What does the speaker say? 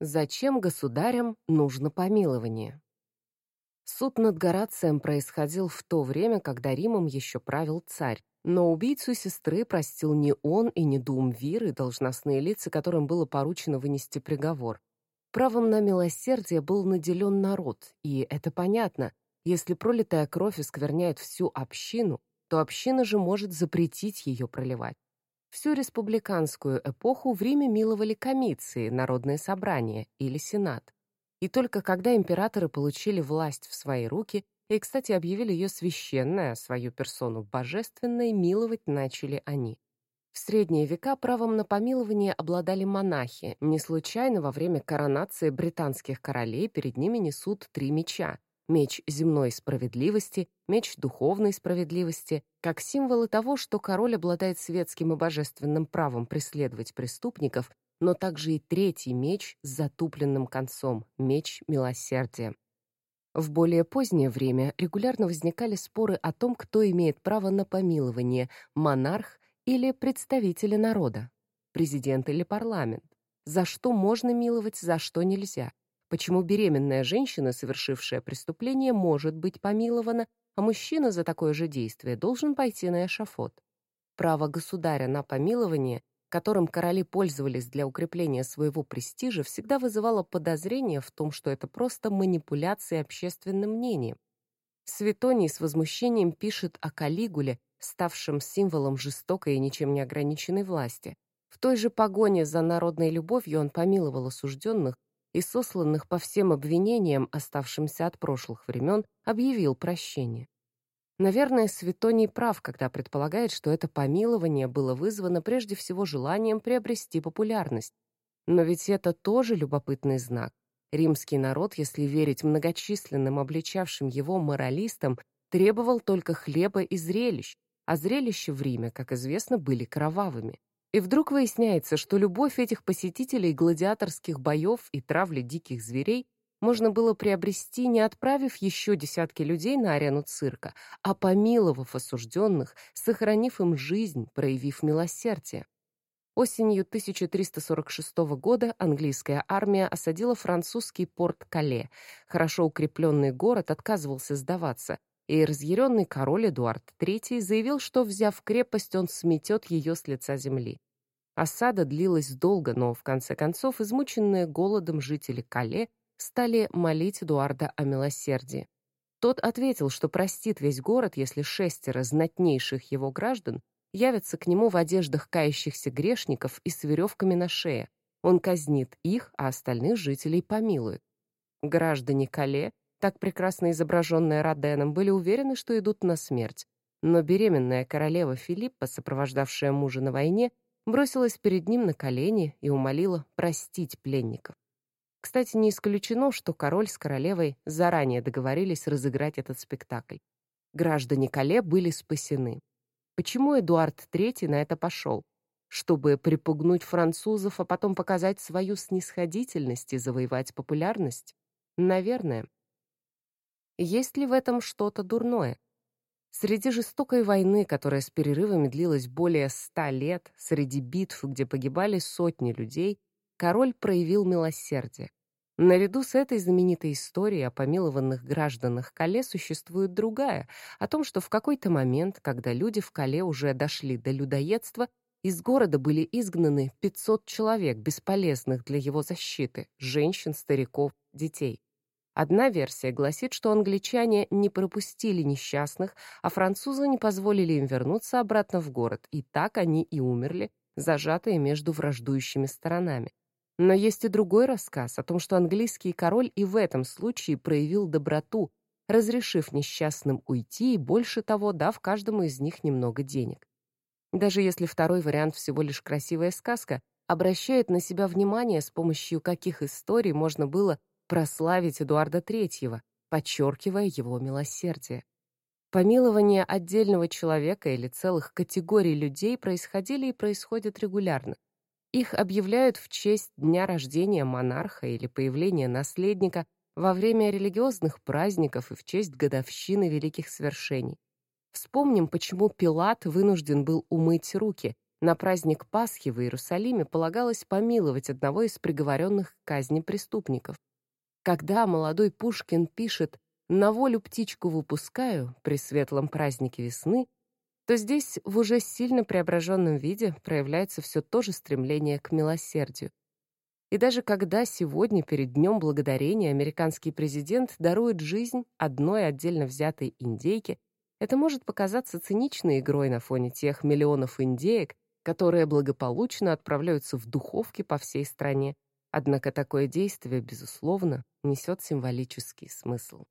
Зачем государям нужно помилование? Суд над Горацием происходил в то время, когда Римом еще правил царь, но убийцу сестры простил не он и не Дуумвир и должностные лица, которым было поручено вынести приговор. Правом на милосердие был наделен народ, и это понятно. Если пролитая кровь оскверняет всю общину, то община же может запретить ее проливать. Всю республиканскую эпоху в Риме миловали комиции, народные собрания или сенат. И только когда императоры получили власть в свои руки и, кстати, объявили ее священной, а свою персону божественной, миловать начали они. В средние века правом на помилование обладали монахи. Не случайно во время коронации британских королей перед ними несут три меча меч земной справедливости, меч духовной справедливости, как символы того, что король обладает светским и божественным правом преследовать преступников, но также и третий меч с затупленным концом — меч милосердия. В более позднее время регулярно возникали споры о том, кто имеет право на помилование — монарх или представители народа, президент или парламент, за что можно миловать, за что нельзя — Почему беременная женщина, совершившая преступление, может быть помилована, а мужчина за такое же действие должен пойти на эшафот? Право государя на помилование, которым короли пользовались для укрепления своего престижа, всегда вызывало подозрение в том, что это просто манипуляция общественным мнением. Светоний с возмущением пишет о Калигуле, ставшем символом жестокой и ничем не ограниченной власти. В той же погоне за народной любовью он помиловал осужденных, и сосланных по всем обвинениям, оставшимся от прошлых времен, объявил прощение. Наверное, Светоний прав, когда предполагает, что это помилование было вызвано прежде всего желанием приобрести популярность. Но ведь это тоже любопытный знак. Римский народ, если верить многочисленным обличавшим его моралистам, требовал только хлеба и зрелищ, а зрелища в Риме, как известно, были кровавыми. И вдруг выясняется, что любовь этих посетителей гладиаторских боев и травли диких зверей можно было приобрести, не отправив еще десятки людей на арену цирка, а помиловав осужденных, сохранив им жизнь, проявив милосердие. Осенью 1346 года английская армия осадила французский порт Кале. Хорошо укрепленный город отказывался сдаваться, и разъяренный король Эдуард III заявил, что, взяв крепость, он сметет ее с лица земли. Осада длилась долго, но, в конце концов, измученные голодом жители Кале стали молить Эдуарда о милосердии. Тот ответил, что простит весь город, если шестеро знатнейших его граждан явятся к нему в одеждах кающихся грешников и с веревками на шее. Он казнит их, а остальных жителей помилует. Граждане Кале так прекрасно изображенные Роденом, были уверены, что идут на смерть. Но беременная королева Филиппа, сопровождавшая мужа на войне, бросилась перед ним на колени и умолила простить пленников. Кстати, не исключено, что король с королевой заранее договорились разыграть этот спектакль. Граждане Кале были спасены. Почему Эдуард III на это пошел? Чтобы припугнуть французов, а потом показать свою снисходительность и завоевать популярность? Наверное. Есть ли в этом что-то дурное? Среди жестокой войны, которая с перерывами длилась более ста лет, среди битв, где погибали сотни людей, король проявил милосердие. Наряду с этой знаменитой историей о помилованных гражданах Кале существует другая, о том, что в какой-то момент, когда люди в Кале уже дошли до людоедства, из города были изгнаны 500 человек, бесполезных для его защиты, женщин, стариков, детей. Одна версия гласит, что англичане не пропустили несчастных, а французы не позволили им вернуться обратно в город, и так они и умерли, зажатые между враждующими сторонами. Но есть и другой рассказ о том, что английский король и в этом случае проявил доброту, разрешив несчастным уйти и, больше того, дав каждому из них немного денег. Даже если второй вариант всего лишь красивая сказка, обращает на себя внимание, с помощью каких историй можно было прославить Эдуарда III, подчеркивая его милосердие. Помилование отдельного человека или целых категорий людей происходили и происходят регулярно. Их объявляют в честь дня рождения монарха или появления наследника во время религиозных праздников и в честь годовщины великих свершений. Вспомним, почему Пилат вынужден был умыть руки, На праздник Пасхи в Иерусалиме полагалось помиловать одного из приговоренных к казни преступников. Когда молодой Пушкин пишет «На волю птичку выпускаю» при светлом празднике весны, то здесь в уже сильно преображенном виде проявляется все то же стремление к милосердию. И даже когда сегодня, перед Днем Благодарения, американский президент дарует жизнь одной отдельно взятой индейке, это может показаться циничной игрой на фоне тех миллионов индеек, которые благополучно отправляются в духовки по всей стране. Однако такое действие, безусловно, несет символический смысл.